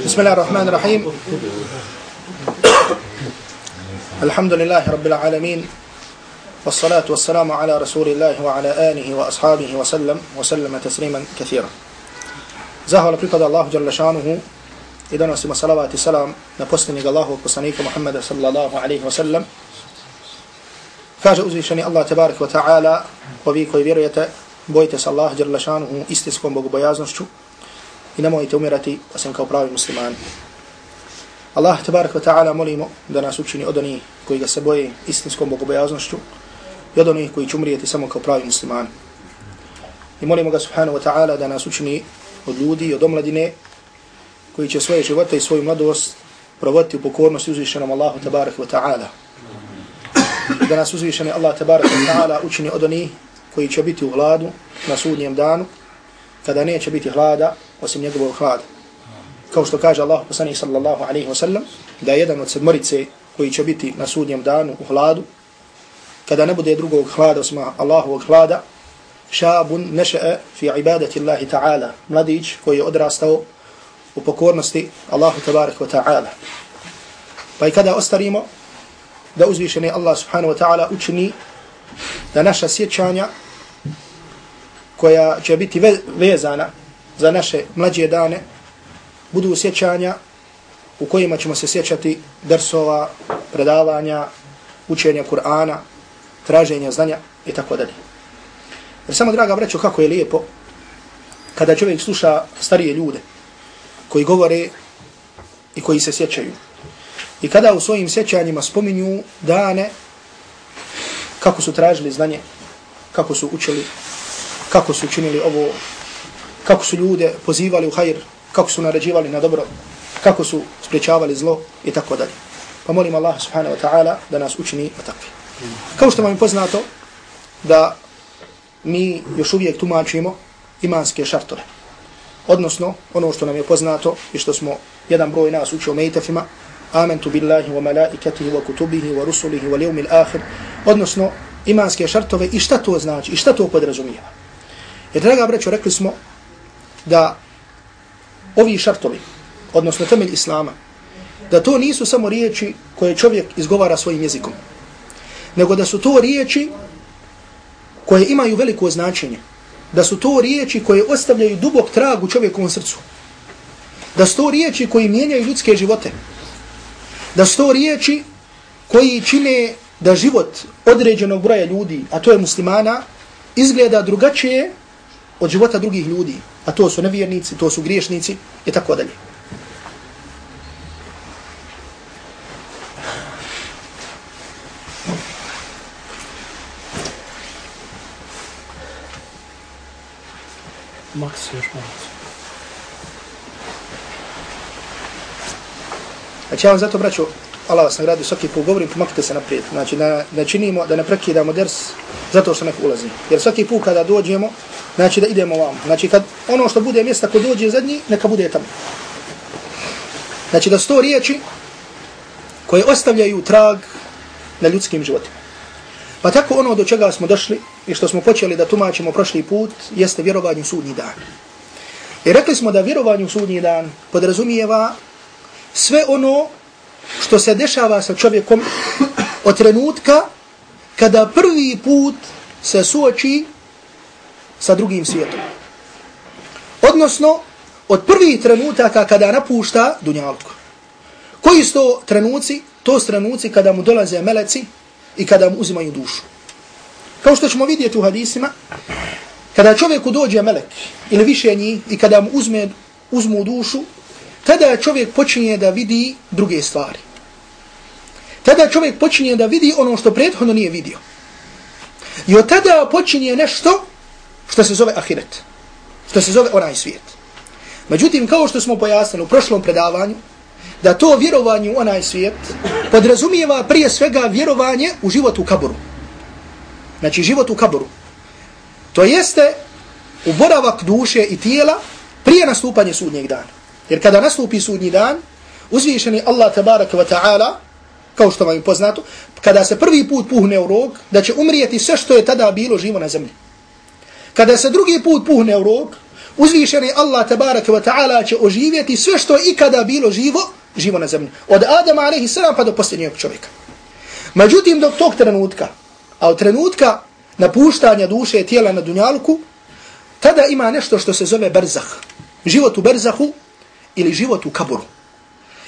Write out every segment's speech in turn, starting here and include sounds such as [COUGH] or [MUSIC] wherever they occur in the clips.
بسم الله الرحمن الرحيم. الحمد لله رب العالمين والصلاة والسلام على رسول الله وعلى آله وأصحابه وسلم وسلم تسليما كثيرا. زهر لقد الله جل شانه إذا نسمى صلوات السلام نبستني الله وقصنيك محمد صلى الله عليه وسلم tebarek wa ta'ala, ovi koji vjerujete, bojite se Allah jalla šanuhu istinskom bogobojaznošću i nemojte umirati osim kao pravi muslimani. Allah tabarak wa ta'ala molimo da nas učini od onih koji ga se boje istinskom bogobojaznošću i od onih koji će umrijeti samo kao pravi muslimani. I molimo ga subhanahu wa ta'ala da nas učini od ljudi i od omladine koji će svoje živote i svoju mladost provoditi u pokornosti uzvišenom Allahu tabarak wa ta'ala da nas uzvišeni Allah tabarak wa ta'ala učini od onih koji će biti u hladu na sudnjem danu, kada neće biti hlada osim njegovog hlada. Kao što kaže Allah poslanih sallallahu alaihi wa sallam, da je jedan od sedmorice koji će biti na sudnjem danu u hladu, kada ne bude drugog hlada osim Allahovog hlada, šabun neše'e fi ibadati Allahi ta'ala, mladić koji je odrastao u pokornosti Allahu tabarak wa ta'ala. Pa i kada ostarimo, da uzvišeni Allah subhanahu wa ta'ala učini da naša sjećanja koja će biti vezana za naše mlađe dane budu sjećanja u kojima ćemo se sjećati drsova, predavanja, učenja Kur'ana, traženja znanja i tako dalje. Jer samo, draga braćo, kako je lijepo kada čovjek sluša starije ljude koji govore i koji se sjećaju. I kada u svojim sjećanjima spominju dane kako su tražili znanje, kako su učili, kako su učinili ovo, kako su ljude pozivali u hajr, kako su naređivali na dobro, kako su spriječavali zlo i tako dalje. Pa molim Allah subhanahu wa ta'ala da nas učini o takvi. Kao što vam je poznato da mi još uvijek tumačimo imanske šartove. Odnosno, ono što nam je poznato i što smo jedan broj nas učio mejtefima, amentu billahi wa malaikatihi wa kutubihi wa rusulihi wa liyawmil akhir odnosno imanske šartove i šta to znači i šta to podrazumijeva jer draga braćo rekli smo da ovi šartovi odnosno temelj islama da to nisu samo riječi koje čovjek izgovara svojim jezikom nego da su to riječi koje imaju veliko značenje da su to riječi koje ostavljaju dubok trag u čovjekovom srcu da su to riječi koji mijenjaju ljudske živote da su to riječi koji čine da život određenog broja ljudi, a to je muslimana, izgleda drugačije od života drugih ljudi, a to su nevjernici, to su griješnici i tako dalje. Maks još malo. Znači ja vam zato braću, Allah vas nagradi, svaki put govorim, pomakite se naprijed. Znači da da činimo, da ne prekidamo ders zato što neko ulazi. Jer svaki put kada dođemo, znači da idemo vam. Znači kad ono što bude mjesta ko dođe zadnji, neka bude tamo. Znači da sto riječi koje ostavljaju trag na ljudskim životima. Pa tako ono do čega smo došli i što smo počeli da tumačimo prošli put, jeste vjerovanje u sudnji dan. I rekli smo da vjerovanje u sudnji dan podrazumijeva sve ono što se dešava sa čovjekom od trenutka kada prvi put se suoči sa drugim svijetom. Odnosno, od prvih trenutaka kada napušta dunjalku. Koji su to trenuci? To su trenuci kada mu dolaze meleci i kada mu uzimaju dušu. Kao što ćemo vidjeti u hadisima, kada čovjeku dođe melek ili više njih i kada mu uzme, uzmu dušu, tada čovjek počinje da vidi druge stvari. Tada čovjek počinje da vidi ono što prethodno nije vidio. I od tada počinje nešto što se zove ahiret. Što se zove onaj svijet. Međutim, kao što smo pojasnili u prošlom predavanju, da to vjerovanje u onaj svijet podrazumijeva prije svega vjerovanje u život u kaburu. Znači život u kaburu. To jeste uboravak duše i tijela prije nastupanja sudnjeg dana. Jer kada nastupi sudnji dan, uzvišeni Allah tabaraka wa ta'ala, kao što vam je poznato, kada se prvi put puhne u rog, da će umrijeti sve što je tada bilo živo na zemlji. Kada se drugi put puhne u rog, uzvišeni Allah tabaraka wa ta'ala će oživjeti sve što je ikada bilo živo, živo na zemlji. Od Adama alaihi pa do posljednjeg čovjeka. Međutim, do tog trenutka, a od trenutka napuštanja duše i tijela na dunjalku, tada ima nešto što se zove berzah. Život u berzahu ili život u kaburu.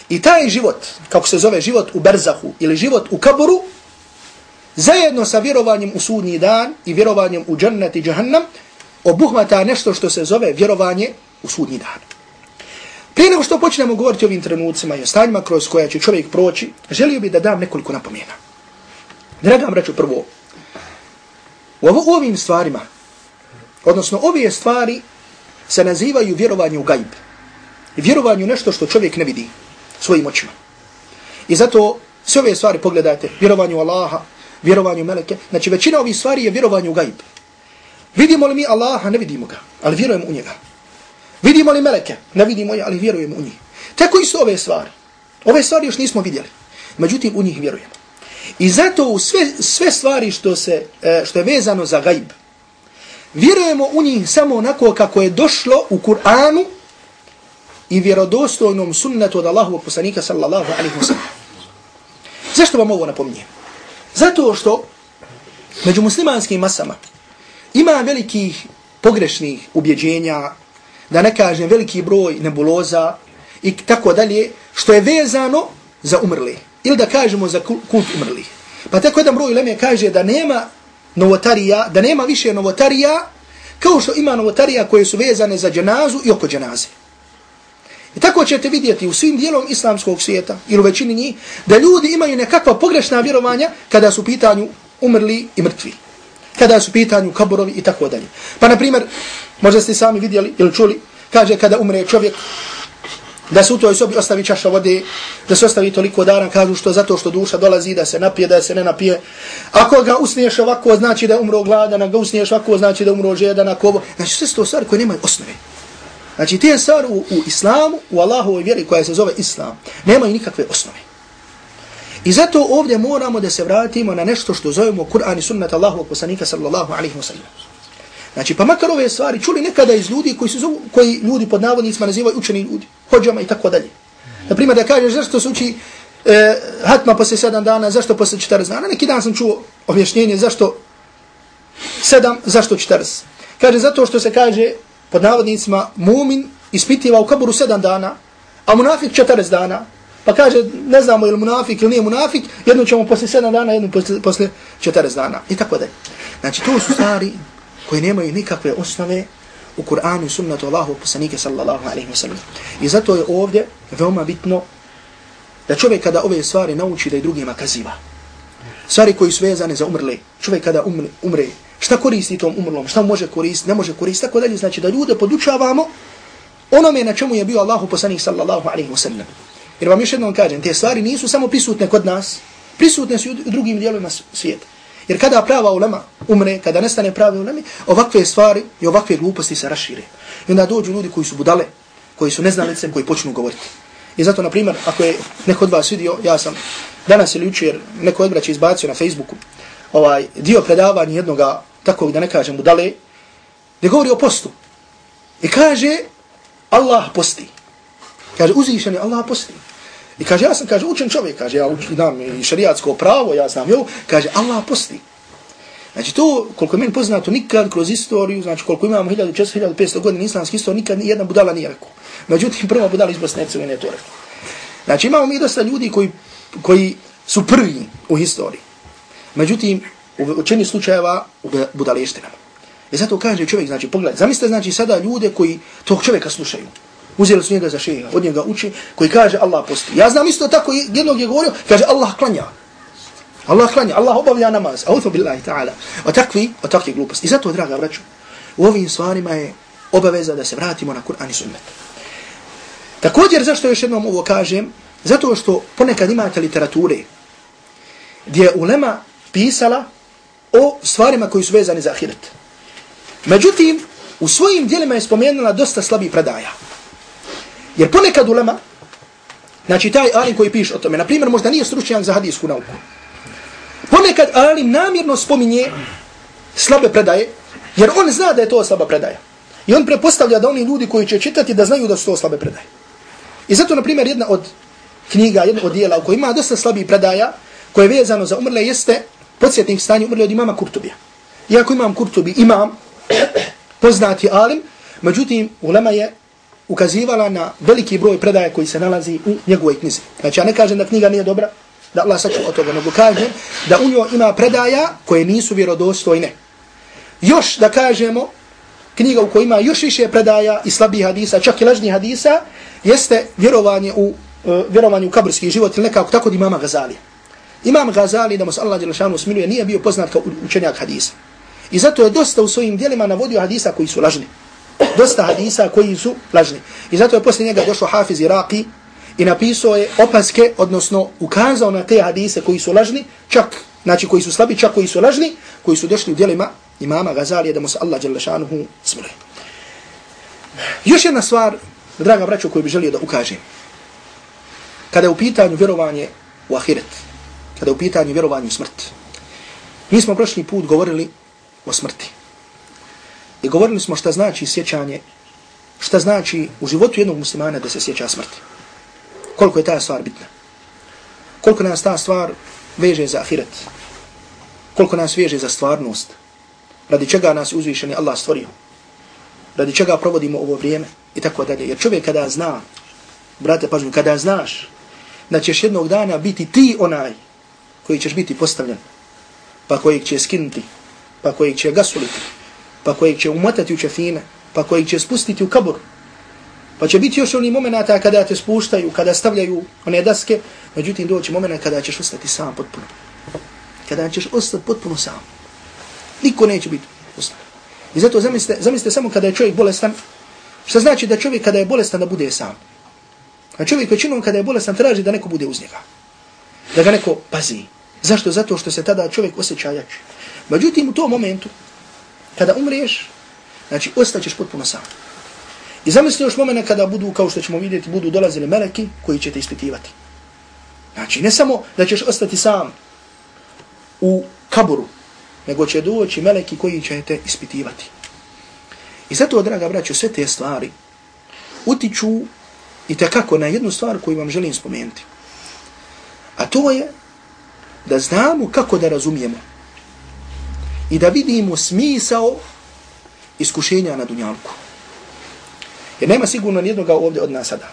I taj život, kako se zove život u berzahu ili život u kaburu, zajedno sa vjerovanjem u sudnji dan i vjerovanjem u džennet i džahannam, obuhvata nešto što se zove vjerovanje u sudnji dan. Prije nego što počnemo govoriti o ovim trenucima i o stanjima kroz koja će čovjek proći, želio bih da dam nekoliko napomena. Draga reću prvo, u ovim stvarima, odnosno ove stvari se nazivaju vjerovanje u gajb. Vjerovanje u nešto što čovjek ne vidi svojim očima. I zato sve ove stvari pogledajte, vjerovanje u Allaha, vjerovanje u Meleke, znači većina ovih stvari je vjerovanje u gajb. Vidimo li mi Allaha, ne vidimo ga, ali vjerujemo u njega. Vidimo li Meleke, ne vidimo je, ali vjerujemo u njih. Tako isto ove stvari. Ove stvari još nismo vidjeli. Međutim, u njih vjerujemo. I zato u sve, sve stvari što, se, e, što je vezano za gajb, vjerujemo u njih samo onako kako je došlo u Kur'anu i vjerodostojnom sunnetu od Allahovog poslanika sallallahu alaihi wa sallam. Zašto vam ovo napominjem? Zato što među muslimanskim masama ima velikih pogrešnih ubjeđenja, da ne kažem veliki broj nebuloza i tako dalje, što je vezano za umrli. Ili da kažemo za kult umrli. Pa tako jedan broj leme kaže da nema novotarija, da nema više novotarija, kao što ima novotarija koje su vezane za dženazu i oko dženaze. I tako ćete vidjeti u svim dijelom islamskog svijeta, ili u većini njih, da ljudi imaju nekakva pogrešna vjerovanja kada su pitanju umrli i mrtvi. Kada su pitanju kaborovi i tako dalje. Pa na primjer, možda ste sami vidjeli ili čuli, kaže kada umre čovjek, da se u toj sobi ostavi čaša vode, da se ostavi toliko dana, kažu što zato što duša dolazi da se napije, da se ne napije. Ako ga usniješ ovako, znači da umro gladan, ako ga usniješ ovako, znači da umro žedan, ako ovo. Znači sve su to stvari koje nemaju osnove. Znači te stvari u, u islamu, u Allahovoj vjeri koja se zove islam, nemaju nikakve osnove. I zato ovdje moramo da se vratimo na nešto što zovemo Kur'an i sunnat Allahovog poslanika sallallahu alaihi wa sallam. Znači, pa makar ove stvari čuli nekada iz ljudi koji su zovu, koji ljudi pod navodnicima nazivaju učeni ljudi, hođama i tako dalje. Naprimjer, da kažeš zašto se uči e, hatma posle sedam dana, zašto posle četirz dana. Neki dan sam čuo objašnjenje zašto sedam, zašto četirz. Kaže, zato što se kaže pod navodnicima mumin ispitiva u kaburu sedam dana, a munafik četirz dana. Pa kaže, ne znamo je li munafik ili nije munafik, jedno ćemo posle sedam dana, jedno posle, posle četirz dana. I tako dalje. Znači, to su stvari koje nemaju nikakve osnove u Kur'anu i sunnatu Allahu poslanike sallallahu alaihi wa sallam. I zato je ovdje veoma bitno da čovjek kada ove stvari nauči da i drugima kaziva. Stvari koji su vezane za umrle, čovjek kada umre, umre šta koristi tom umrlom, šta može koristiti, ne može koristiti, tako dalje, znači da ljude podučavamo onome na čemu je bio Allahu poslanik sallallahu alaihi wa sallam. Jer vam još jednom kažem, te stvari nisu samo prisutne kod nas, prisutne su u drugim dijelovima svijeta. Jer kada prava ulema umre, kada nestane prave ulema, ovakve stvari i ovakve gluposti se rašire. I onda dođu ljudi koji su budale, koji su neznalicem, koji počnu govoriti. I zato, na primjer, ako je neko od vas vidio, ja sam danas ili jučer neko odbraće izbacio na Facebooku ovaj dio predavanja jednog takvog, da ne kažem, budale, gdje govori o postu. I kaže, Allah posti. Kaže, uzvišeni Allah posti. I kaže, ja sam, kaže, učen čovjek, kaže, ja učin, i šarijatsko pravo, ja znam, jo, kaže, Allah posti. Znači, to, koliko je meni poznato, nikad kroz istoriju, znači, koliko imamo 1400-1500 godina islamske istorije, nikad jedna budala nije rekao. Međutim, prva budala iz Bosne Hercegovine je to rekao. Znači, imamo mi dosta ljudi koji, koji su prvi u historiji. Međutim, u učeni slučajeva u budaleštinama. I e zato kaže čovjek, znači, pogledaj, zamislite, znači, sada ljude koji tog čovjeka slušaju. Uzeli su njega za šeha, od njega uči, koji kaže Allah posti. Ja znam isto tako, jednog je govorio, kaže Allah klanja. Allah klanja, Allah obavlja namaz. Authu billahi ta'ala. O takvi, o takvi gluposti. I zato, draga braću, u ovim stvarima je obaveza da se vratimo na Kur'an i sunnet. Također, zašto još jednom ovo kažem? Zato što ponekad imate literature gdje ulema pisala o stvarima koji su vezani za ahiret. Međutim, u svojim dijelima je spomenula dosta slabih predaja. Jer ponekad ulema, znači taj alim koji piše o tome, na primjer možda nije stručnjak za hadijsku nauku, ponekad alim namjerno spominje slabe predaje, jer on zna da je to slaba predaja. I on prepostavlja da oni ljudi koji će čitati da znaju da su to slabe predaje. I zato, na primjer, jedna od knjiga, jedna od dijela u kojoj ima dosta slabih predaja, koje je vezano za umrle, jeste podsjetnik stanje umrli od imama Kurtubija. Iako imam Kurtubi, imam [CLEARS THROAT] poznati alim, međutim, ulema je ukazivala na veliki broj predaja koji se nalazi u njegovoj knjizi. Znači, ja ne kažem da knjiga nije dobra, da Allah saču od toga, nego kažem da u njoj ima predaja koje nisu vjerodostojne. Još da kažemo, knjiga u kojoj ima još više predaja i slabih hadisa, čak i lažnih hadisa, jeste vjerovanje u, uh, vjerovanje u kabrski život ili nekako tako od imama Gazalija. Imam Gazali, da mu se Allah Đelešanu smiluje, nije bio poznat kao učenjak hadisa. I zato je dosta u svojim dijelima navodio hadisa koji su lažni. Dosta hadisa koji su lažni. I zato je poslije njega došao Hafiz Iraqi i napisao je opaske, odnosno ukazao na te hadise koji su lažni, čak, znači koji su slabi, čak koji su lažni, koji su došli u dijelima imama Gazalije da mu se Allah Đelešanuhu smiluje. Još jedna stvar, draga braćo, koju bi želio da ukažem. Kada je u pitanju vjerovanje u ahiret, kada je u pitanju vjerovanje u smrt, mi smo prošli put govorili o smrti. I govorili smo šta znači sjećanje, šta znači u životu jednog muslimana da se sjeća smrti. Koliko je ta stvar bitna. Koliko nas ta stvar veže za ahiret. Koliko nas veže za stvarnost. Radi čega nas uzvišeni Allah stvorio. Radi čega provodimo ovo vrijeme i tako dalje. Jer čovjek kada zna, brate pažnju, kada znaš da ćeš jednog dana biti ti onaj koji ćeš biti postavljen, pa kojeg će skinuti, pa kojeg će gasuliti, pa kojeg će umotati u čefine, pa kojeg će spustiti u kabur, pa će biti još oni momenata kada te spuštaju, kada stavljaju one daske, međutim doći momena kada ćeš ostati sam potpuno. Kada ćeš ostati potpuno sam. Niko neće biti ostati. I zato zamislite, zamislite samo kada je čovjek bolestan, što znači da čovjek kada je bolestan da bude sam. A čovjek većinom kada je bolestan traži da neko bude uz njega. Da ga neko pazi. Zašto? Zato što se tada čovjek osjeća jači. Međutim, u tom momentu, kada umriješ, znači, ostaćeš potpuno sam. I zamisli još momene kada budu, kao što ćemo vidjeti, budu dolazili meleki koji će te ispitivati. Znači, ne samo da ćeš ostati sam u kaburu, nego će doći meleki koji će te ispitivati. I zato, draga braćo, sve te stvari utiču i tekako na jednu stvar koju vam želim spomenuti. A to je da znamo kako da razumijemo i da vidimo smisao iskušenja na dunjalku. Jer nema sigurno nijednoga ovdje od nas sada.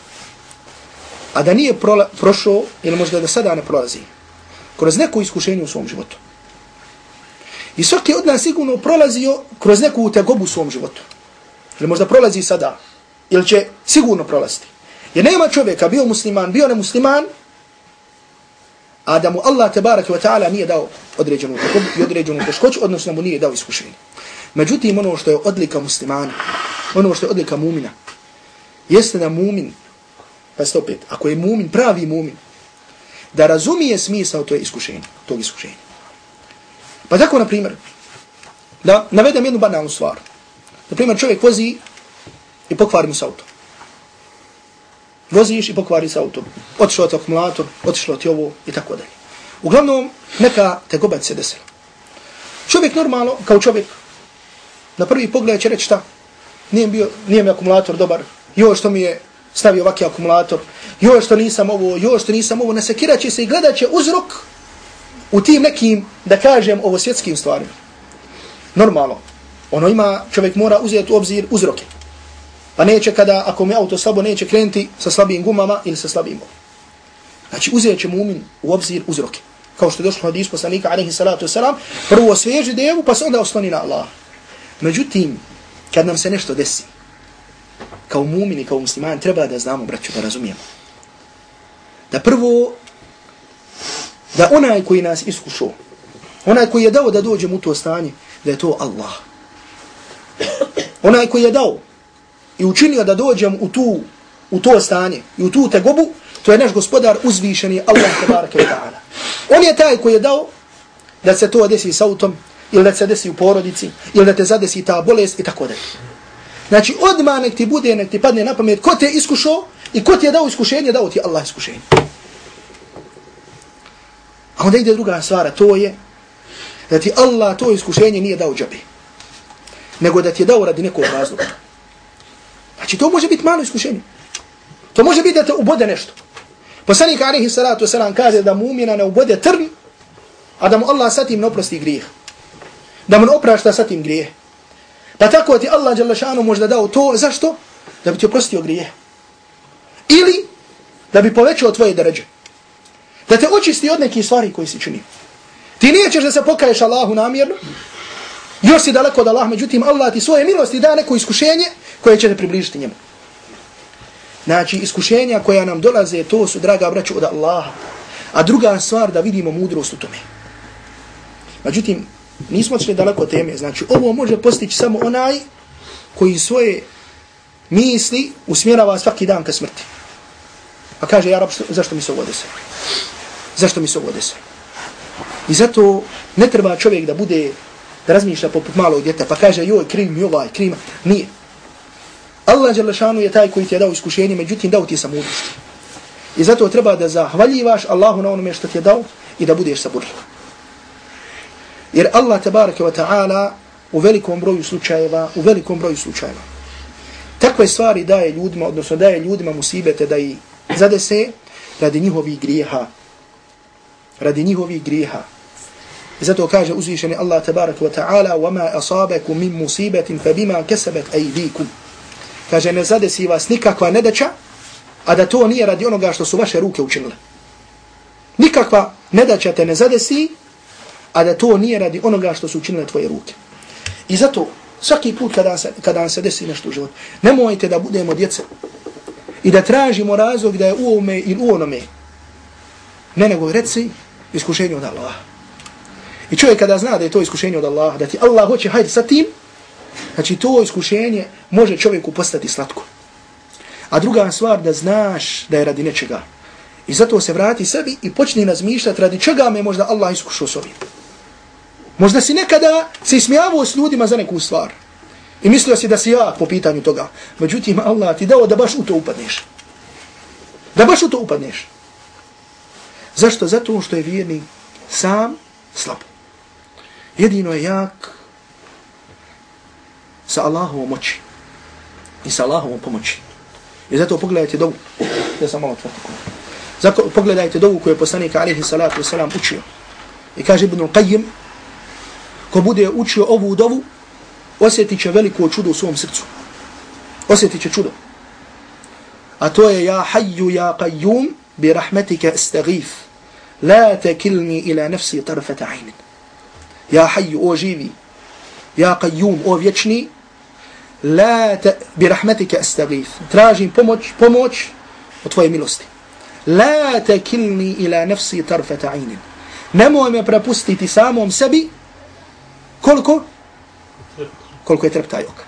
A da nije prošao, ili možda da sada ne prolazi, kroz neko iskušenje u svom životu. I svaki od nas sigurno prolazio kroz neku utegobu u svom životu. Ili možda prolazi sada, ili će sigurno prolaziti. Jer nema čovjeka, bio musliman, bio nemusliman, a da mu Allah tabaraka wa ta'ala nije dao određenu takobu i određenu teškoću, odnosno mu nije dao iskušenje. Međutim, ono što je odlika muslimana, ono što je odlika mumina, jeste da mumin, pa ste opet, ako je mumin, pravi mumin, da razumije smisao to je iskušenje, tog iskušenja. Pa tako, na primjer, da navedem jednu banalnu stvar. Na primjer, čovjek vozi i pokvari mu se auto. Voziš i pokvari se autom. Otišlo ti akumulator, otišlo ti ovo i tako dalje. Uglavnom, neka tegoba se desila. Čovjek normalno, kao čovjek, na prvi pogled će reći šta? Nije, bio, nije mi akumulator dobar. još što mi je stavio ovakvi akumulator. još što nisam ovo, još što nisam ovo. Nasekirat će se i gledat će uzrok u tim nekim, da kažem, ovo svjetskim stvarima. Normalno. Ono ima, čovjek mora uzeti u obzir uzroke. Pa neće kada, ako mi auto slabo, neće krenuti sa slabim gumama ili sa slabim gumama. Znači uzet će mumin u obzir uzroke. Kao što je došlo hadis poslanika, alaihi salatu wasalam, prvo sveži devu, pa se onda osloni na Allah. Međutim, kad nam se nešto desi, kao mumin i kao musliman, treba da znamo, braću, da razumijemo. Da prvo, da onaj koji nas iskušao, onaj koji je dao da dođemo u to stanje, da je to Allah. Onaj koji je dao i učinio da dođem u, tu, u to stanje i u tu tegobu, to je naš gospodar uzvišeni Allah tebareke wa ta'ala. On je taj koji je dao da se to desi s autom, ili da se desi u porodici, ili da te zadesi ta bolest i tako dalje. Znači, odmah nek ti bude, nek ti padne na pamet, ko te iskušao i ko ti je dao iskušenje, dao ti Allah iskušenje. A onda ide druga stvar, to je da ti Allah to iskušenje nije dao džabe, nego da ti je dao radi nekog razloga. Znači to može biti malo iskušenje. To može biti da te ubode nešto. Poslanik alihi salatu wasalam kaže da mumina ne ubode trn, a da mu Allah sa tim ne oprosti grijeh. Da mu ne oprašta sa tim grijeh. Pa tako ti Allah Đalešanu možda dao to, zašto? Da bi ti oprostio grijeh. Ili da bi povećao tvoje dređe. Da te očisti od nekih stvari koji si čini. Ti nećeš da se pokaješ Allahu namjerno, još si daleko od Allah, međutim Allah ti svoje milosti da neko iskušenje koje će te približiti njemu. Znači, iskušenja koja nam dolaze, to su, draga braću, od Allaha. A druga stvar, da vidimo mudrost u tome. Međutim, nismo odšli daleko teme. Znači, ovo može postići samo onaj koji svoje misli usmjerava svaki dan ka smrti. Pa kaže, ja rab, zašto mi se ovo desa? Zašto mi se ovo desa? I zato ne treba čovjek da bude, da razmišlja poput malog djeta, pa kaže, joj, kriv mi ovaj, kriv Nije. Allah Đalešanu je taj koji ti je dao iskušenje, međutim dao ti je samudrost. I zato treba da zahvaljivaš Allahu na onome što ti je dao i da budeš saburljiv. Jer Allah tabaraka wa ta'ala u velikom broju slučajeva, u velikom broju slučajeva, takve stvari daje ljudima, odnosno daje ljudima musibete da i zadese radi njihovih grijeha. Radi njihovih grijeha. I zato kaže uzvišeni Allah tabaraka wa ta'ala وَمَا أَصَابَكُم مِّن مُصِيبَةٍ فَبِمَا كَسَبَتْ أَيْدِيكُمْ Kaže, ne zadesi vas nikakva nedača, a da to nije radi onoga što su vaše ruke učinile. Nikakva nedaća te ne zadesi, a da to nije radi onoga što su učinile tvoje ruke. I zato, svaki put kada se, kada se desi nešto u životu, nemojte da budemo djece i da tražimo razlog da je u ovome ili u onome. Ne nego reci iskušenje od Allaha. I čovjek kada zna da je to iskušenje od Allaha, da ti Allah hoće hajde sa tim, znači to iskušenje može čovjeku postati slatko. A druga stvar da znaš da je radi nečega. I zato se vrati sebi i počni razmišljati radi čega me možda Allah iskušao s ovim. Možda si nekada se ismijavao s ljudima za neku stvar. I mislio si da si ja po pitanju toga. Međutim, Allah ti dao da baš u to upadneš. Da baš u to upadneš. Zašto? Zato što je vjerni sam slab. Jedino je jak sa Allahovom moći. I sa Allahovom pomoći. I zato pogledajte dovu. Ja sam malo tvrtko. Zato pogledajte dovu koju je poslanik alaihi salatu wasalam učio. I kaže Ibn Qayyim, ko bude učio ovu dovu, osjetit će veliko čudo u svom srcu. Osjetit će čudo. A to je ja hayyu ja qayyum bi rahmetike istagif. La tekilni ila nafsi tarfata aynin. Ja hayyu o živi. Ja qayyum o vječni. La te, bi rahmetike estagif. Tražim pomoć, pomoć o tvoje milosti. La te kilni ila nafsi tarfeta aynin. Nemoj me prepustiti samom sebi koliko? koliko je treptaj oka.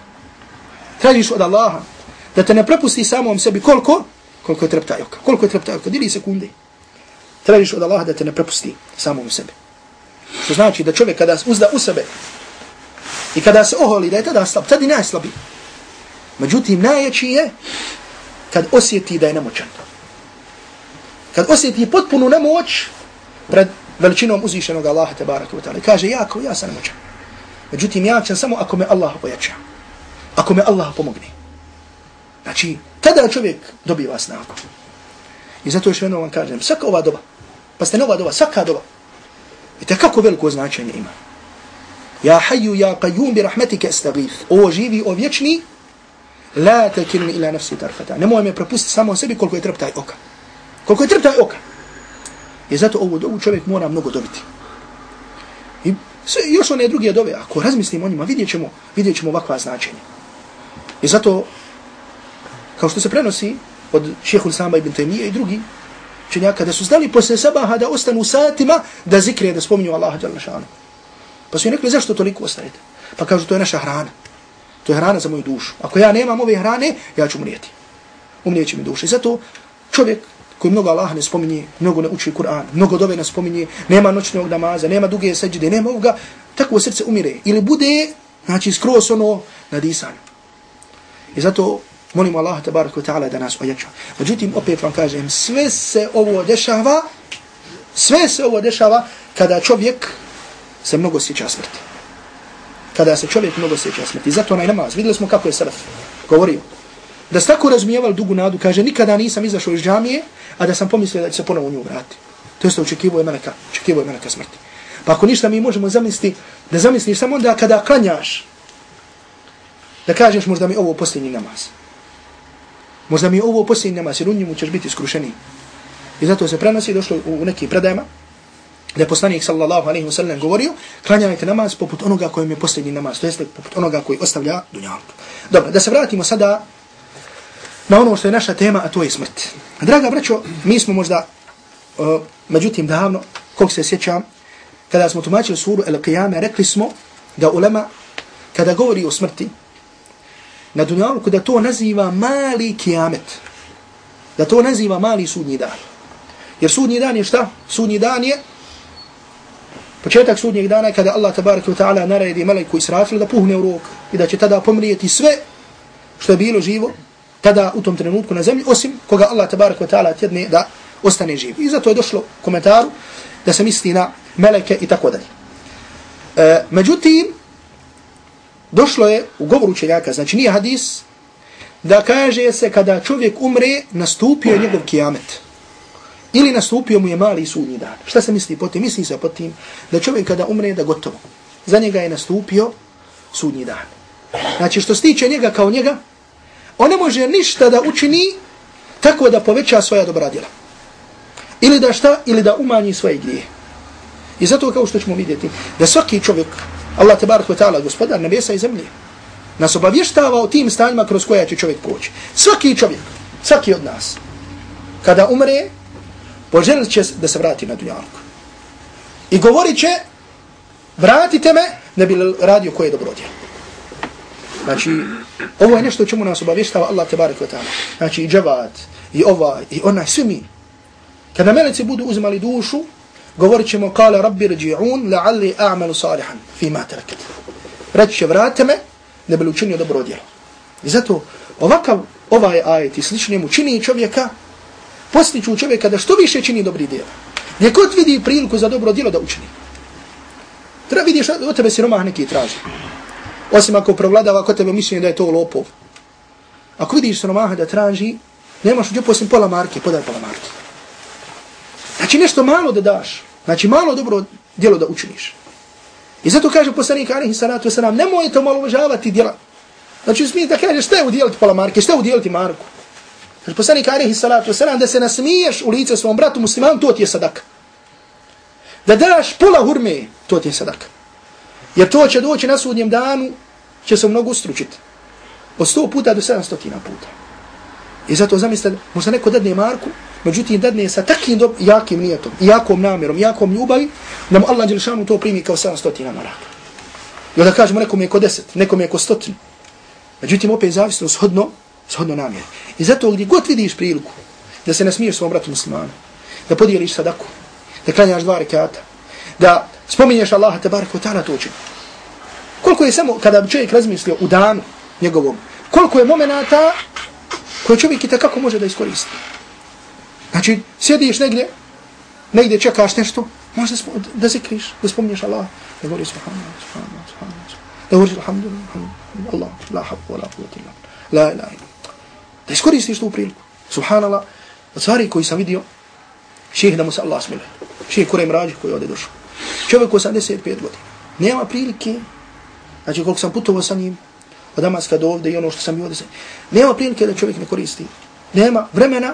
Tražiš od Allaha da te ne prepusti samom sebi koliko? Koliko je treptaj oka. Koliko je treptaj oka? Dili sekunde. Tražiš od Allaha da te ne prepusti samom sebi. Što znači da čovjek kada uzda u sebe i kada se oholi da je tada slab, tada i najslabiji. Međutim, najjači je kad osjeti da je nemoćan. Kad osjeti potpunu nemoć pred veličinom uzvišenog Allaha te baraka wa ta'ala. Kaže, ja, ja sam nemoćan. Međutim, ja ćem samo ako me Allah pojača. Ako me Allah pomogne. Znači, tada čovjek dobiva snagu. I zato još jedno vam kažem, svaka ova doba, pa ste nova doba, svaka doba, vidite kako veliko značenje ima. Ja haju, ja qajum bi rahmetike estagif. Ovo živi, o vječni, la tekilni ila nafsi tarfata. Nemoj me propustiti samo sebi koliko je treptaj oka. Koliko je treptaj oka. I zato ovu dobu čovjek mora mnogo dobiti. I Sve, još one druge dove, ako razmislimo o njima, vidjet ćemo, vidjet ćemo ovakva značenja. I zato, kao što se prenosi od šehu Sama ibn Taymiye i drugi čenjaka, da su znali posle sabaha da ostanu satima da zikre, da spominju Allaha djelašanu. Pa su im rekli, zašto toliko ostanete? Pa kažu, to je naša hrana. To je hrana za moju dušu. Ako ja nemam ove hrane, ja ću umrijeti. Umrijeći mi duša. I zato čovjek koji mnogo Allah ne spominje, mnogo ne uči Kur'an, mnogo dove ne spominje, nema noćnog namaza, nema duge seđide, nema ovoga, tako srce umire. Ili bude, znači, skroz ono nadisan. I zato molimo Allah tabaraka ta'ala da nas ojača. Međutim, opet vam kažem, sve se ovo dešava, sve se ovo dešava kada čovjek se mnogo sjeća smrti. Kada se čovjek mnogo sjeća smrti. Zato onaj namaz, vidjeli smo kako je Salaf govorio. da se tako razumijevali dugu nadu, kaže, nikada nisam izašao iz džamije, a da sam pomislio da će se ponovo u nju vrati. To jeste očekivo je meleka, očekivo je meleka smrti. Pa ako ništa mi možemo zamisliti, da zamisliš samo onda kada klanjaš, da kažeš možda mi ovo posljednji namaz. Možda mi ovo posljednji namaz, jer u njemu ćeš biti skrušeni. I zato se prenosi, došlo u nekim predajama, da je poslanik sallallahu alaihi wa sallam govorio, klanjajte namaz poput onoga kojem je posljednji namaz, to jeste poput onoga koji ostavlja dunjalku. Dobro, da se vratimo sada na ono što je naša tema, a to je smrt. Draga braćo, mi smo možda, uh, međutim davno, kog se sjećam, kada smo tumačili suru El Qiyame, rekli smo da ulema, kada govori o smrti, na dunjalku, da to naziva mali kiamet. Da to naziva mali sudnji dan. Jer sudnji dan je šta? Sudnji dan je početak sudnjeg dana kada Allah tabaraka wa ta'ala naredi meleku Israfil da puhne u rok i da će tada pomrijeti sve što je bilo živo tada u tom trenutku na zemlji osim koga Allah tabaraka wa ta'ala tjedne da ostane živ. I zato je došlo komentaru da se misli na meleke i tako dalje. E, međutim, došlo je u govoru učenjaka, znači nije hadis, da kaže se kada čovjek umre, nastupio njegov kijamet. Ili nastupio mu je mali sudnji dan. Šta se misli po tim? Misli se po tim da čovjek kada umre da gotovo. Za njega je nastupio sudnji dan. Znači što se tiče njega kao njega, on ne može ništa da učini tako da poveća svoja dobra djela. Ili da šta? Ili da umanji svoje grije. I zato kao što ćemo vidjeti, da svaki čovjek, Allah te barak ta'ala, gospodar nebesa i zemlje, nas obavještava o tim stanjima kroz koja će čovjek proći. Svaki čovjek, svaki od nas, kada umre, poželit će da se vrati na dunjalku. I govorit će, vratite me, ne bi radio koje dobro djelo. Znači, ovo je nešto čemu nas obavještava Allah te wa ta'ala. Znači, i džavat, i ova, i onaj, svi mi. Kada meleci budu uzimali dušu, govorit ćemo kale rabbi rđi'un la'alli a'malu salihan fi ma terakat. Reći će vrate me da bi učinio dobro djelo. I zato ovakav ovaj ajet i slični mu čini čovjeka, postiču čovjeka da što više čini dobri djela. Gdje god vidi priliku za dobro djelo da učini. Treba vidiš od tebe siromah neki traži. Osim ako provladava kod tebe mišljenje da je to lopov. Ako vidiš siromaha da traži, nemaš uđe posljedno pola marke, podaj pola marke. Znači nešto malo da daš. Znači malo dobro djelo da učiniš. I zato kaže poslanik alihi salatu wasalam, nemojte malo uvažavati djela. Znači smiješ da kažeš šta je udjeliti pola marke, šta je udjeliti marku. Jer poslanik alihi salatu wasalam, da se nasmiješ u lice svom bratu muslimanu, to ti je sadaka. Da daš pola hurme, to ti je sadaka. Jer to će doći na sudnjem danu, će se mnogo stručiti. Od sto puta do sedamstotina puta. I zato zamislite, možda neko dadne marku, međutim dadne sa takim dob, jakim nijetom, jakom namjerom, jakom ljubavi, da mu Allah Đelšanu to primi kao 700 maraka. I da kažemo nekom je ko deset, nekom je ko stotin. Međutim, opet zavisno shodno, shodno namjer. I zato gdje god vidiš priliku da se nasmiješ svom bratu muslimanu, da podijeliš sadaku, da klanjaš dva rekata, da spominješ Allaha tabaraka wa ta'ala to. Koliko je samo, kada bi čovjek razmislio u danu njegovom, koliko je momenata koje čovjek i takako može da iskoristi. Znači, sjediš negdje, negdje čekaš nešto, možeš da, zikriš, da spominješ Allah, da govoriš subhanallah, subhanallah, subhanallah, da govoriš alhamdulillah, Allah, la habu, la illa la, la, la, da iskoristiš tu priliku. Subhanallah, od stvari koji sam vidio, šeheh da mu se Allah smiluje, Šeheh Kurem Rađi koji je ovdje došao. Čovjek 85 godina, nema prilike, znači koliko sam putovao sa njim, od Damaska do ovdje i ono što sam bio ovdje, nema prilike da čovjek ne koristi. Nema vremena,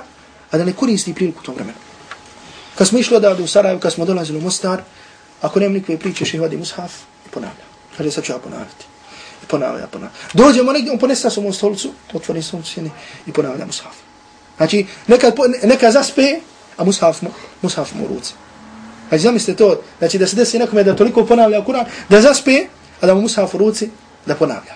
a da ne koristi priliku tom vremenu. Kad smo išli odavde u Sarajevo, kad smo dolazili u Mostar, ako nema nikve priče, šeheh vadi mushaf i ponavlja. Kaže, sad ću ja ponavljati. Ponavlja, ponavlja. Dođemo negdje, on ponese sam u stolcu, otvori stolicu sjeni i ponavlja mushaf. Znači, neka, neka zaspe, a mushaf mu, mushaf mu u ruci. Znači, zamislite to, znači da se desi nekome da toliko ponavlja Kur'an, da zaspe, a da mu mushaf u ruci, da ponavlja.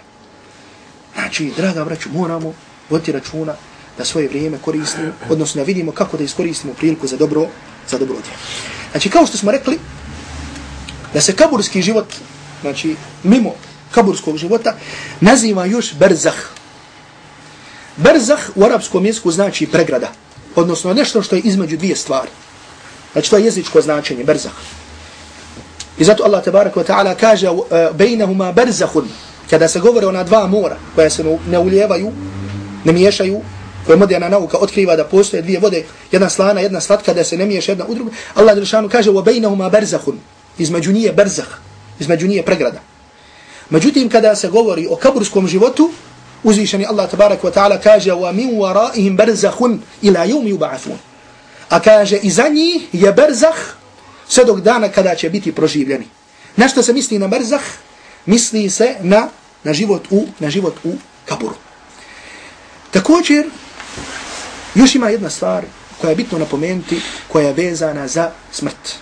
Znači, draga braću, moramo voditi računa da svoje vrijeme koristimo, odnosno da vidimo kako da iskoristimo priliku za dobro, za dobro dje. Znači, kao što smo rekli, da se kaburski život, znači, mimo kaburskog života, naziva još berzah. Berzah u arapskom jeziku znači pregrada, odnosno nešto što je između dvije stvari. Znači, to je jezičko značenje, berzah. I zato Allah tabaraka wa ta'ala kaže, bejnahuma berzahun, kada se govore ona dva mora, koja se ne uljevaju, ne miješaju, koje moderna nauka otkriva da postoje dvije vode, jedna slana, jedna slatka, da se ne miješa jedna u drugu. Allah Đelešanu kaže, وَبَيْنَهُمَا بَرْزَهُنْ Između nije berzah, između nije pregrada. Međutim, kada se govori o kaburskom životu, uzvišeni Allah tabarak wa ta'ala kaže, وَمِنْ وَرَائِهِمْ بَرْزَهُنْ إِلَا يَوْمِ يُبَعَثُونَ A kaže, iza njih je berzah sve dok dana kada će biti proživljeni. Na što se misli na berzah? Misli se na, na, život, u, na život u kaburu. Također, još ima jedna stvar koja je bitno napomenuti, koja je vezana za smrt.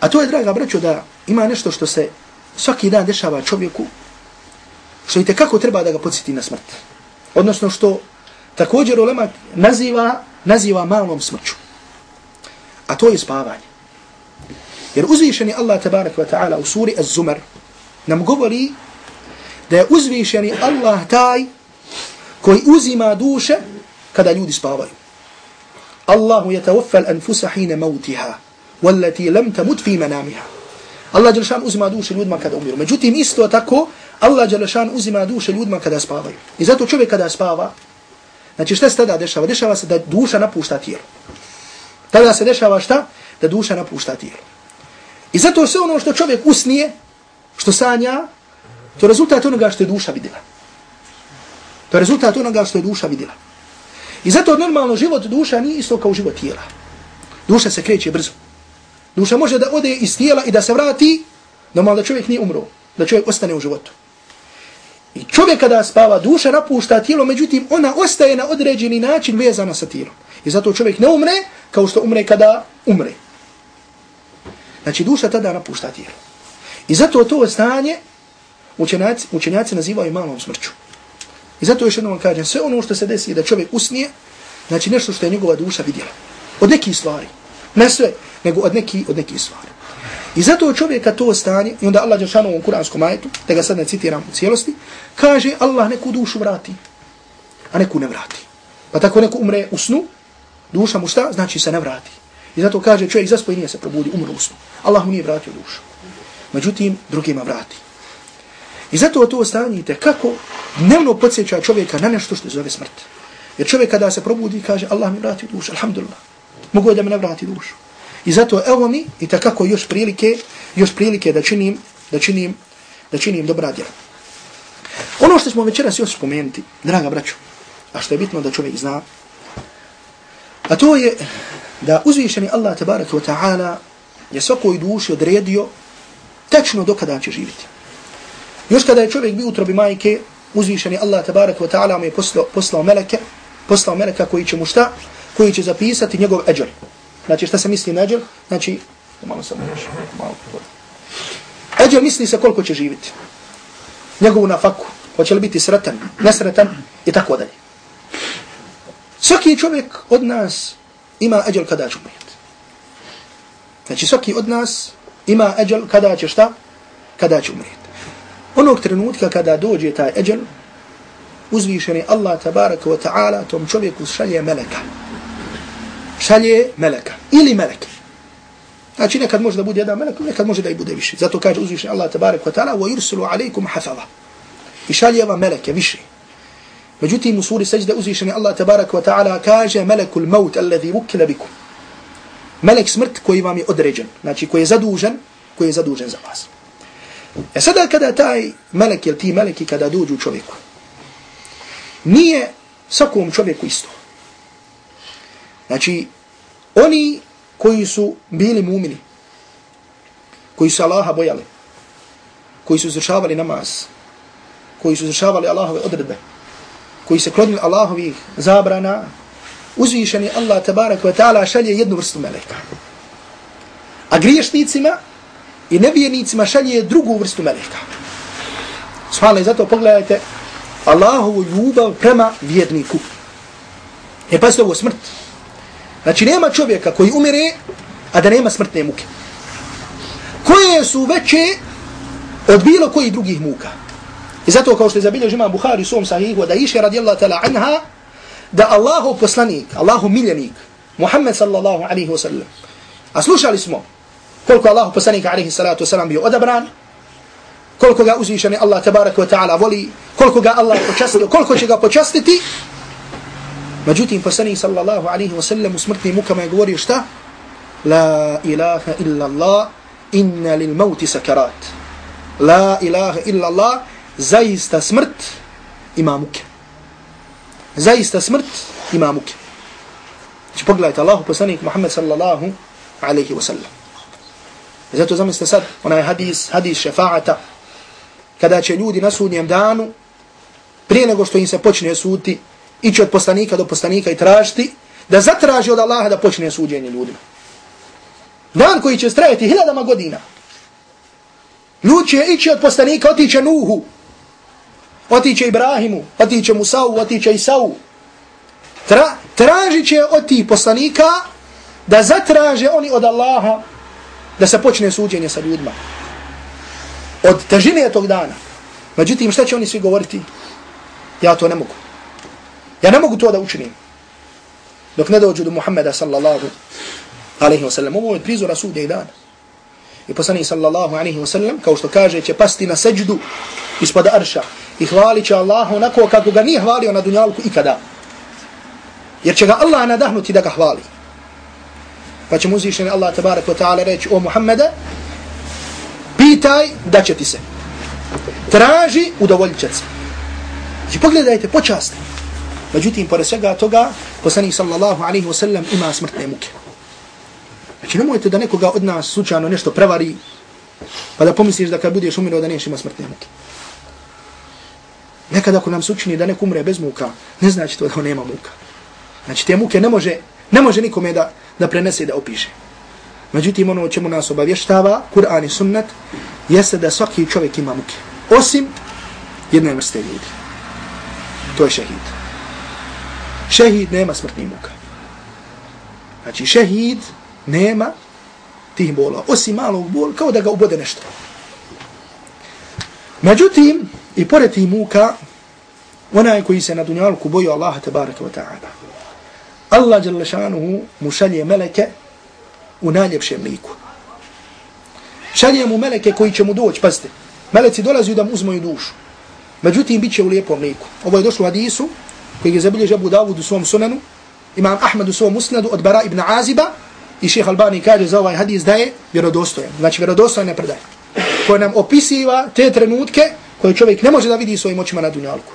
A to je, draga braćo, da ima nešto što se svaki dan dešava čovjeku, što i kako treba da ga podsjeti na smrt. Odnosno što također ulema naziva, naziva malom smrću. A to je spavanje. Jer uzvišeni Allah tabarak wa ta'ala u suri Az-Zumar nam govori da je uzvišeni Allah taj koji uzima duše kada ljudi spavaju. Allahu je al-anfusa hine mautiha, wallati lam tamut fi manamiha. Allah Đelešan uzima duše ljudima kada umiru. Međutim, isto tako, Allah Đelešan uzima duše ljudima kada spavaju. I zato čovjek kada spava, znači šta se tada dešava? Dešava se da duša napušta tijelo. Tada se dešava šta? Da duša napušta tijelo. I zato sve ono što čovjek usnije, što sanja, to je rezultat onoga što je duša vidjela. To je rezultat onoga što je duša vidjela. I zato normalno život duša nije isto kao život tijela. Duša se kreće brzo. Duša može da ode iz tijela i da se vrati, normalno da čovjek nije umro, da čovjek ostane u životu. I čovjek kada spava, duša napušta tijelo, međutim ona ostaje na određeni način vezana sa tijelom. I zato čovjek ne umre kao što umre kada umre. Znači duša tada napušta tijelo. I zato to stanje učenjaci, učenjaci nazivaju malom smrću. I zato još jednom vam kažem, sve ono što se desi da čovjek usnije, znači nešto što je njegova duša vidjela. Od nekih stvari. Ne sve, nego od neki, od nekih stvari. I zato čovjeka to stanje, i onda Allah Đeršanu u ovom kuranskom ajetu, da ga sad ne citiram u cijelosti, kaže Allah neku dušu vrati, a neku ne vrati. Pa tako neko umre u snu, duša mu šta, znači se ne vrati. I zato kaže čovjek zaspo i nije se probudi, umru u snu. Allah mu nije vratio dušu. Međutim, drugima vrati. I zato to ostanite kako dnevno podsjeća čovjeka na nešto što zove smrt. Jer čovjek kada se probudi kaže Allah mi vrati dušu, alhamdulillah. Mogu da mi ne vrati dušu. I zato evo mi i takako još prilike, još prilike da činim, da činim, da činim dobra djela. Ono što smo večeras još spomenuti, draga braćo, a što je bitno da čovjek zna, a to je da uzvišeni Allah tabaraka wa ta'ala je svakoj duši odredio tačno dokada će živjeti. Još kada je čovjek bio u trobi majke, uzvišeni Allah tabaraka wa ta'ala mu je poslao, poslao meleke, poslao meleka koji će mu šta? Koji će zapisati njegov eđer. Znači šta se misli na eđer? Znači, malo sam još, malo Eđer misli se koliko će živjeti. Njegovu nafaku. Hoće li biti sretan, nesretan i tako dalje. Svaki čovjek od nas ima eđel kada će umrijeti. Znači svaki od nas ima eđel kada će šta? Kada će umrijeti onog trenutka kada dođe taj eđel, uzvišeni Allah tabaraka wa ta'ala tom čovjeku šalje meleka Šalje meleka. Ili meleke. Znači nekad može da bude jedan melek, nekad može da i bude više. Zato kaže uzvišeni Allah tabaraka wa ta'ala وَيُرْسُلُ عَلَيْكُمْ حَفَظَ I šalje vam meleke više. Međutim u suri seđde uzvišeni Allah tabaraka wa ta'ala kaže melekul maut alladhi vukila bikum. Melek smrt koji vam je određen. Znači koji je zadužen, koji je zadužen za vas. E sada kada taj melek ili ti meleki kada dođu čovjeku, nije svakom čovjeku isto. Znači, oni koji su bili mumini, koji su Allaha bojali, koji su izvršavali namaz, koji su izvršavali Allahove odredbe, koji se klonili Allahovih zabrana, uzvišeni Allah tabarak wa ta'ala šalje jednu vrstu meleka. A griješnicima i nevjernicima šalje drugu vrstu meleka. Svala i zato pogledajte Allahovu ljubav prema vjerniku. E pa ovo smrt. Znači nema čovjeka koji umire, a da nema smrtne muke. Koje su veće od bilo kojih drugih muka. I zato kao što je zabilježi imam Buhari u svom sahihu, da iše radijallahu ta'la anha, da Allahov poslanik, Allahov miljenik, Muhammed sallallahu alaihi wa sallam, a slušali smo koliko Allahu poslanik alaihi salatu wasalam bio odabran, koliko ga uzvišeni Allah tabaraka wa ta'ala voli, koliko ga Allah počastio, koliko će ga počastiti. Međutim, poslanik sallallahu alaihi wa sallam u smrtnim mukama je govorio šta? La ilaha illa Allah, inna lil mauti sakarat. La ilaha illa Allah, zaista smrt ima muke. Zaista smrt ima muke. Znači pogledajte, Allahu poslanik Muhammed sallallahu alaihi wa sallam. Zato zamislite sad, onaj hadis, hadis šefaata, kada će ljudi na sudnjem danu, prije nego što im se počne suditi, ići od poslanika do poslanika i tražiti, da zatraži od Allaha da počne suđenje ljudima. Dan koji će strajati hiljadama godina. Ljud će ići od poslanika, otiće Nuhu, otiće Ibrahimu, otiće Musau, otiće Isau. Tra, tražit će od tih poslanika da zatraže oni od Allaha da se počne suđenje sa ljudima. Od težine tog dana. Međutim, šta će oni svi govoriti? Ja to ne mogu. Ja ne mogu to da učinim. Dok ne dođu do Muhammeda sallallahu alaihi wa sallam. Ovo je prizora sudnjeg dana. I poslani sallallahu alaihi wa sallam, kao što kaže, će pasti na seđdu ispod arša i hvalit će Allahu onako kako ga nije hvalio na dunjalku ikada. Jer će ga Allah nadahnuti da ga hvali. Pa će mu uzvišeni Allah tabarak wa ta'ala reći o Muhammeda, pitaj da će ti se. Traži udovoljit će se. I pogledajte, počasti. Međutim, pored svega toga, poslanih sallallahu alaihi wa sallam ima smrtne muke. Znači nemojte da nekoga od nas slučajno nešto prevari, pa da pomisliš da kad budeš umirao da neš ima smrtne muke. Nekad ako nam se učini da neko umre bez muka, ne znači to da on nema muka. Znači te muke ne može, ne može nikome da, da prenese da opiše. Međutim, ono o čemu nas obavještava, Kur'an i sunnet, jeste da svaki čovjek ima muke. Osim jedne vrste ljudi. To je šehid. Šehid nema smrtnih muka. Znači, šehid nema tih bola. Osim malog bol, kao da ga ubode nešto. Međutim, i pored tih muka, onaj koji se na dunjalku boju Allaha tabaraka wa ta'ala. Allah jalla šanuhu mu šalje meleke u najljepšem liku. Šalje mu meleke koji će mu doći, pazite, meleci dolazi da mu uzmoju dušu. Međutim, bit će u lijepom liku. Ovo je došlo u hadisu, koji je zabilježi Abu Dawud u svom sunanu, imam Ahmed u svom musnadu od Bara ibn Aziba, i šeha Albani kaže za ovaj hadis da je vjerodostojan. Znači, vjerodostojan ne predaje. Koji nam opisiva te trenutke koje čovjek ne može da vidi svojim očima na dunjalku.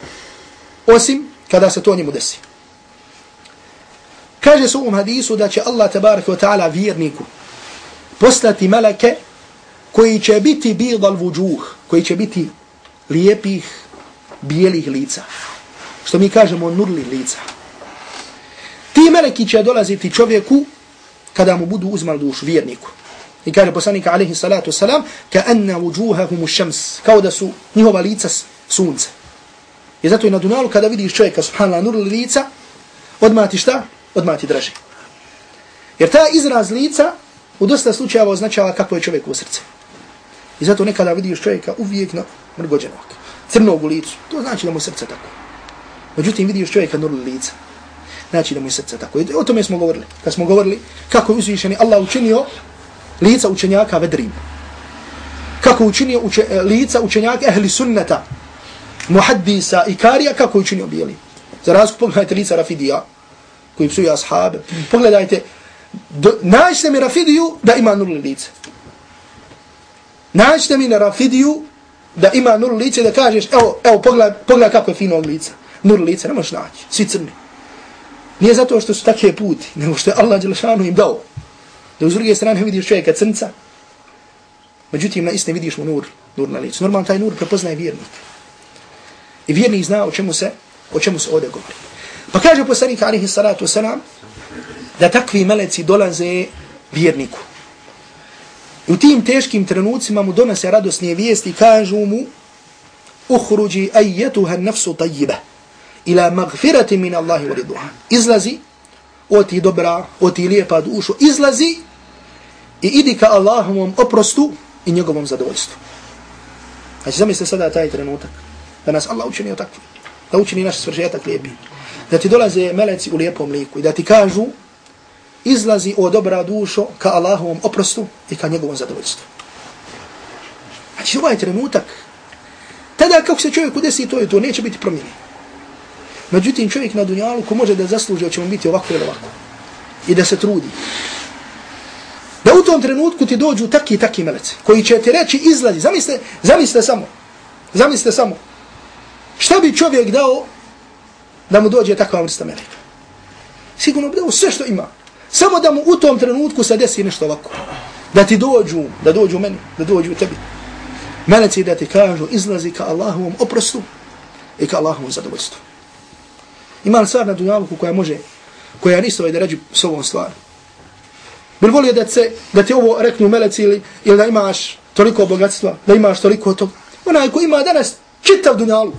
Osim kada se to njemu desi. Kaže se u ovom hadisu da će Allah tabaraka wa ta'ala vjerniku poslati meleke koji će biti bidal vuđuh, koji će biti lijepih, bijelih lica. Što mi kažemo nurli lica. Ti meleki će dolaziti čovjeku kada mu budu uzmali dušu vjerniku. I kaže poslanika alaihi salatu salam, ka anna vujuhahumu šams, kao da su njihova lica sunce. I zato i na dunalu kada vidiš čovjeka, subhanallah, nurli lica, odmah ti šta? odmah ti draži. Jer ta izraz lica u dosta slučajeva označava kako je čovjek u srce. I zato nekada vidiš čovjeka uvijek na mrgođenog, crnog u licu. To znači da mu srce tako. Međutim, vidiš čovjeka nurli lica. Znači da mu je srce tako. I o tome smo govorili. Kad smo govorili kako je uzvišeni Allah učinio lica učenjaka vedrim. Kako učinio uče, e, lica učenjaka ehli sunnata, muhaddisa i karija, kako učinio bijeli. Za razliku pogledajte lica Rafidija, koji psuje ashabe. Pogledajte, do, nađite mi Rafidiju da ima nul lice. Nađite mi na Rafidiju da ima nul lice da kažeš, evo, evo pogledaj, pogledaj kako je fino lice nur lice, ne možeš naći, svi crni. Nije zato što su takve puti, nego što je Allah Đelešanu im dao. Da uz druge strane vidiš čovjeka crnca, međutim na istine vidiš mu nur, nur na licu. Normalno taj nur prepoznaje vjernik. I vjernik zna o čemu se, o čemu se ovdje govori. Pa kaže poslanik alihi salatu wasalam da takvi meleci dolaze vjerniku. U tim teškim trenucima mu donose radosne vijesti i kažu mu uhruđi ajetuha nafsu tajiba ila magfirati min Allahi wa riduha. Izlazi, o ti dobra, o ti lijepa dušo, izlazi i idi ka Allahovom oprostu i njegovom zadovoljstvu. Znači zamislite sada taj trenutak da nas Allah učinio takvi, da učini naš svršetak lijepi da ti dolaze meleci u lijepom liku i da ti kažu izlazi o dobra dušo ka Allahovom oprostu i ka njegovom zadovoljstvu. Znači ovaj trenutak Tada kako se čovjeku desi to i to, neće biti promijenjeno. Međutim, čovjek na dunjalu ko može da zasluži, će mu biti ovako ili ovako. I da se trudi. Da u tom trenutku ti dođu taki i taki meleci, koji će ti reći izlazi. Zamislite, zamislite samo. Zamislite samo. Šta bi čovjek dao da mu dođe takva vrsta meleka? Sigurno bi dao sve što ima. Samo da mu u tom trenutku se desi nešto ovako. Da ti dođu, da dođu meni, da dođu tebi. Meleci da ti kažu izlazi ka Allahovom oprostu i ka Allahovom zadovoljstvu. Ima li stvar na dunjaluku koja može, koja nisi ovaj da ređi s ovom stvari? Bil volio da, se, da ti ovo reknu meleci ili, ili da imaš toliko bogatstva, da imaš toliko toga? Onaj ko ima danas čitav dunjaluk.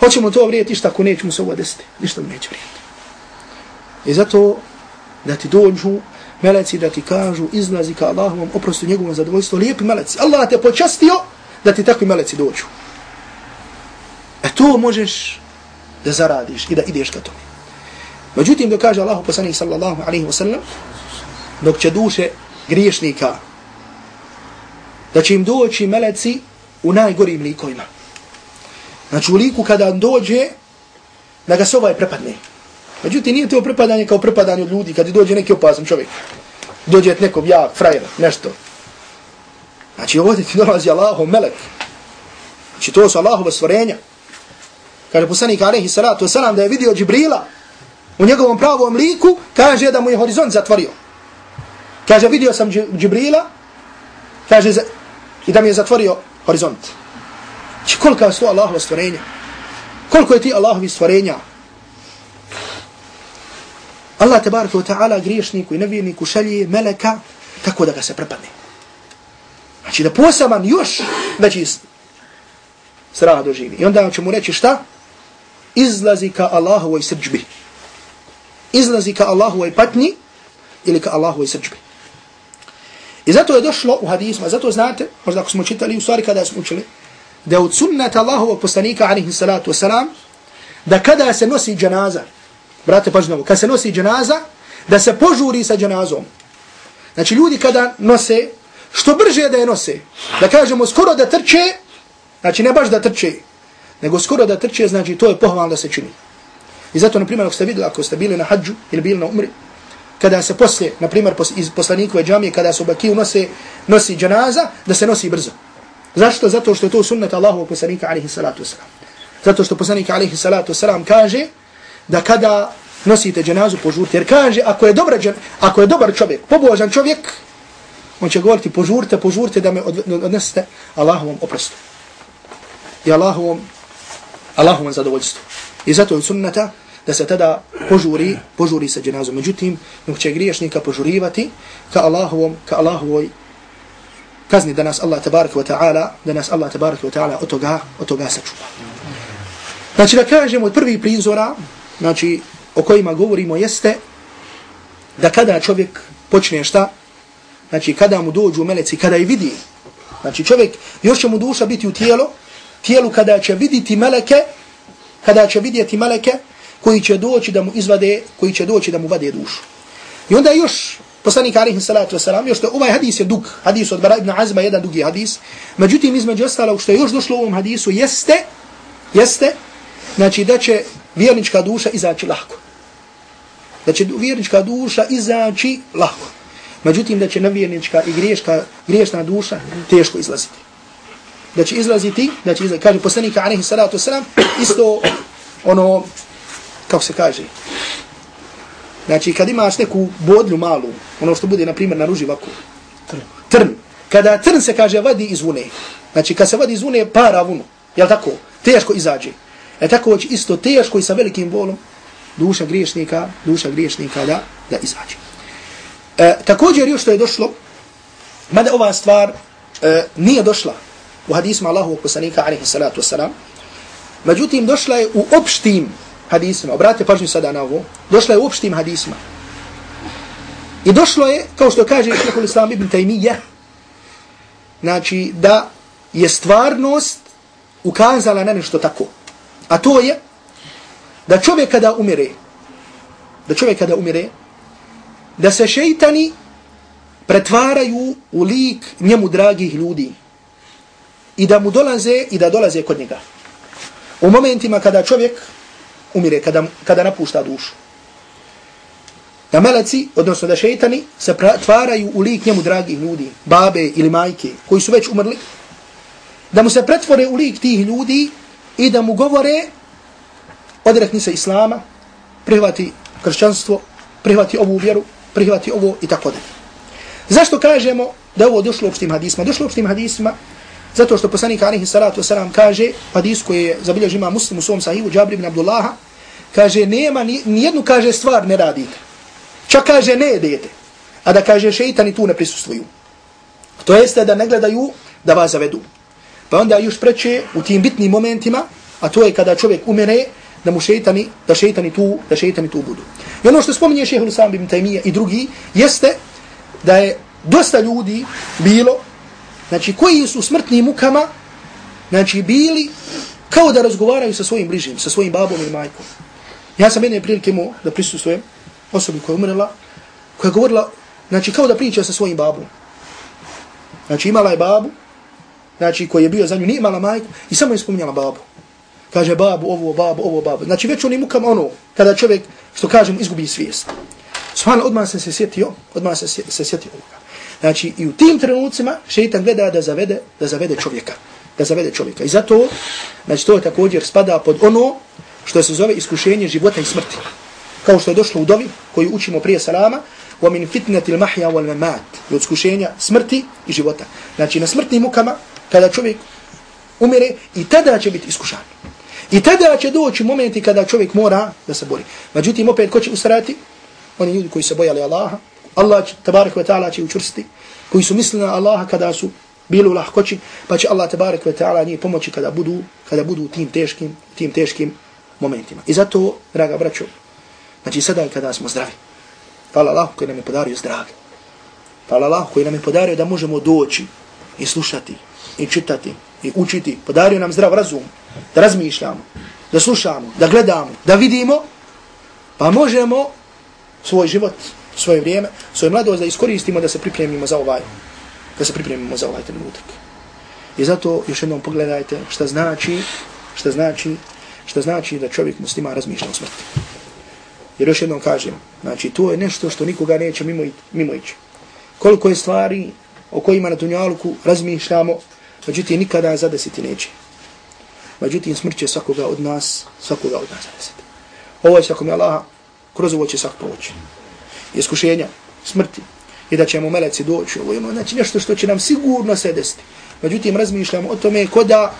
Hoćemo to vrijeti ništa ako nećemo se ovo desiti. Ništa mu neće vrijeti. I zato da ti dođu meleci da ti kažu izlazi ka Allahovom oprostu njegovom zadovoljstvu. Lijepi meleci. Allah te počastio da ti takvi meleci dođu. E to možeš da zaradiš i da ideš ka tome. Međutim, dok kaže Allah poslanih sallallahu alaihi wasallam, dok će duše griješnika, da će im doći meleci u najgorim likovima. Znači u liku kada dođe, da ga se ovaj prepadne. Međutim, nije to prepadanje kao prepadanje od ljudi, kad dođe neki opasan čovjek. Dođe nekog jak, frajer, nešto. Znači ovdje ti dolazi Allahov melek. Znači to su Allahove stvorenja. Kaže poslanik alaihi salatu wasalam da je vidio Džibrila u njegovom pravom liku, kaže da mu je horizont zatvorio. Kaže, vidio sam Džibrila, kaže, i da mi je zatvorio horizont. Či koliko je to Allahova stvorenja? Koliko je ti Allahovi stvorenja? Allah te wa ta'ala griješniku i nevjerniku šalje meleka tako da ga se prepadne. Znači da posaman još veći strah doživi. I onda će mu reći šta? Izlazi ka Allahovoj srđbi. Izlazi ka Allahovoj patnji ili ka Allahovoj srđbi. I zato je došlo u hadisma, zato znate, možda ako smo čitali u stvari kada smo učili, da od sunnata Allahovog poslanika, alaihi salatu wasalam, da kada se nosi dženaza, brate pažnjavo, kada se nosi dženaza, da se požuri sa dženazom. Znači ljudi kada nose, što brže da je nose, da kažemo skoro da trče, znači ne baš da trče, nego skoro da trče, znači to je pohvalno da se čini. I zato, na primjer, ako ste vidjeli, ako ste bili na hađu ili bili na umri, kada se poslije, na primjer, iz poslanikove džamije, kada se u Bakiju nosi, nosi džanaza, da se nosi brzo. Zašto? Zato što je to sunnet Allahu poslanika alaihi salatu wasalam. Zato što poslanik alaihi salatu wasalam kaže da kada nosite džanazu požurite, jer kaže ako je, dobra, ako je dobar čovjek, pobožan čovjek, on će govoriti požurite, požurite da me odnesete Allahovom oprostu. I Allahovom, Allahovom zadovoljstvu. I zato je sunnata da se tada požuri, požuri sa dženazom. Međutim, dok će griješnika požurivati ka Allahovom, ka Allahovoj kazni da nas Allah tabaraka wa ta'ala, da nas Allah tabaraka wa ta'ala od toga, od toga sačuva. Znači da kažemo od prvih prizora, znači o kojima govorimo jeste da kada čovjek počne šta, znači kada mu dođu meleci, kada je vidi, znači čovjek, još će mu duša biti u tijelo, tijelu kada će viditi meleke, kada će vidjeti meleke, koji će doći da mu izvade, koji će doći da mu vade dušu. I onda još poslanik alaihi salatu wasalam, još to ovaj hadis je dug, hadis od Bara ibn Azma, jedan dugi hadis, međutim između ostalog što je još došlo u ovom hadisu jeste, jeste, znači da će vjernička duša izaći lahko. Da će vjernička duša izaći lahko. Međutim da će nevjernička i griješka, griješna duša teško izlaziti. Da će izlaziti, da će izlaziti, kaže poslanik alaihi salatu wasalam, isto ono, kako se kaže, znači kad imaš neku bodlju malu, ono što bude, na primjer, na ruži ovako, trn. trn. Kada trn se kaže vadi iz vune, znači kad se vadi iz vune, para vunu, jel tako, teško izađe. E tako će isto teško i sa velikim bolom duša griješnika, duša griješnika da, da izađe. E, također još što je došlo, mada ova stvar e, nije došla u hadismu Allahovog poslanika, alaihi salatu wasalam, međutim došla je u opštim hadisima, obratite pažnju sada na ovo, došla je u opštim hadisima. I došlo je, kao što kaže Šehol Islam ibn Taymiyyah, znači da je stvarnost ukazala na nešto tako. A to je da čovjek kada umire, da čovjek kada umire, da se šeitani pretvaraju u lik njemu dragih ljudi i da mu dolaze i da dolaze kod njega. U momentima kada čovjek umire, kada, kada napušta dušu. Da meleci, odnosno da šeitani, se pretvaraju u lik njemu dragih ljudi, babe ili majke, koji su već umrli, da mu se pretvore u lik tih ljudi i da mu govore odrekni se islama, prihvati kršćanstvo, prihvati ovu vjeru, prihvati ovo i tako da. Zašto kažemo da ovo došlo opštim hadisma? Došlo opštim hadisma zato što poslanik alihi salatu wasalam kaže, hadis koji je zabilježi ima muslim u svom sahivu, Džabri ibn Abdullaha, kaže, nema, nijednu kaže stvar ne radite. Čak kaže ne jedete, a da kaže šeitani tu ne prisustvuju. To jeste da ne gledaju da vas zavedu. Pa onda još preče u tim bitnim momentima, a to je kada čovjek umere, da mu šeitani, da šeitani tu, da šeitani tu budu. I ono što spominje šehr Lusam ibn Taymiye i drugi, jeste da je dosta ljudi bilo, znači koji su smrtnim mukama, znači bili kao da razgovaraju sa svojim bližim, sa svojim babom i majkom. Ja sam jedne prilike mu da prisustujem osobi koja je umrela, koja je govorila, znači kao da priča sa svojim babom. Znači imala je babu, znači koji je bio za nju, nije imala majku i samo je spominjala babu. Kaže babu, ovo, babu, ovo, babu. Znači već onim mukama ono, kada čovjek, što kažemo, izgubi svijest. Svana, odmah sam se sjetio, odmah sam se sjetio ovoga. Znači i u tim trenucima šeitan gleda da zavede, da zavede čovjeka. Da zavede čovjeka. I zato, znači to također spada pod ono što se zove iskušenje života i smrti. Kao što je došlo u dovi koju učimo prije salama, وَمِنْ فِتْنَةِ fitnati al-mahya wal mamat, od iskušenja smrti i života. Znači na smrtnim mukama kada čovjek umire i tada će biti iskušan. I tada će doći momenti kada čovjek mora da se bori. Međutim, opet, ko će usrati? Oni ljudi koji se bojali Allaha. Allah, tabarak wa ta'ala, će učvrstiti. Koji su mislili na Allaha kada su bili u lahkoći, pa će Allah, tabarak wa ta'ala, njih pomoći kada budu, kada budu u tim teškim, tim teškim momentima. I zato, draga braćo, znači sada kada smo zdravi, hvala Allah koji nam je podario zdravlje. Hvala Allah koji nam je podario da možemo doći i slušati i čitati i učiti. Podario nam zdrav razum, da razmišljamo, da slušamo, da gledamo, da vidimo, pa možemo svoj život, svoje vrijeme, svoje mladost da iskoristimo da se pripremimo za ovaj, da se pripremimo za ovaj trenutak. I zato još jednom pogledajte šta znači, šta znači, šta znači da čovjek muslima razmišlja o smrti. Jer još jednom kažem, znači to je nešto što nikoga neće mimo, mimo ići. Koliko je stvari o kojima na dunjaluku razmišljamo, međutim nikada zadesiti neće. Međutim, smrt će svakoga od nas, svakoga od nas zadesiti. Ovo je svakome Allaha, kroz ovo će svak povući iskušenja, smrti. I da će mu meleci doći. Ovo ima ono, znači nešto što će nam sigurno se desiti. Međutim, razmišljamo o tome ko da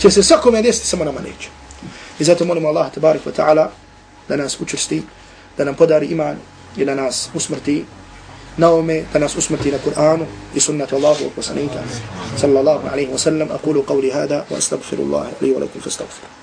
će se svakome desiti, samo nama neće. I zato molimo Allah, tabarik wa ta'ala, da nas učrsti, da nam podari iman i da nas usmrti na ome, da nas usmrti na Kur'anu i sunnatu Allahu wa sanita. Sallallahu alaihi wa sallam, akulu qavli hada, wa astagfirullahi, li wa lakum, fastagfirullahi.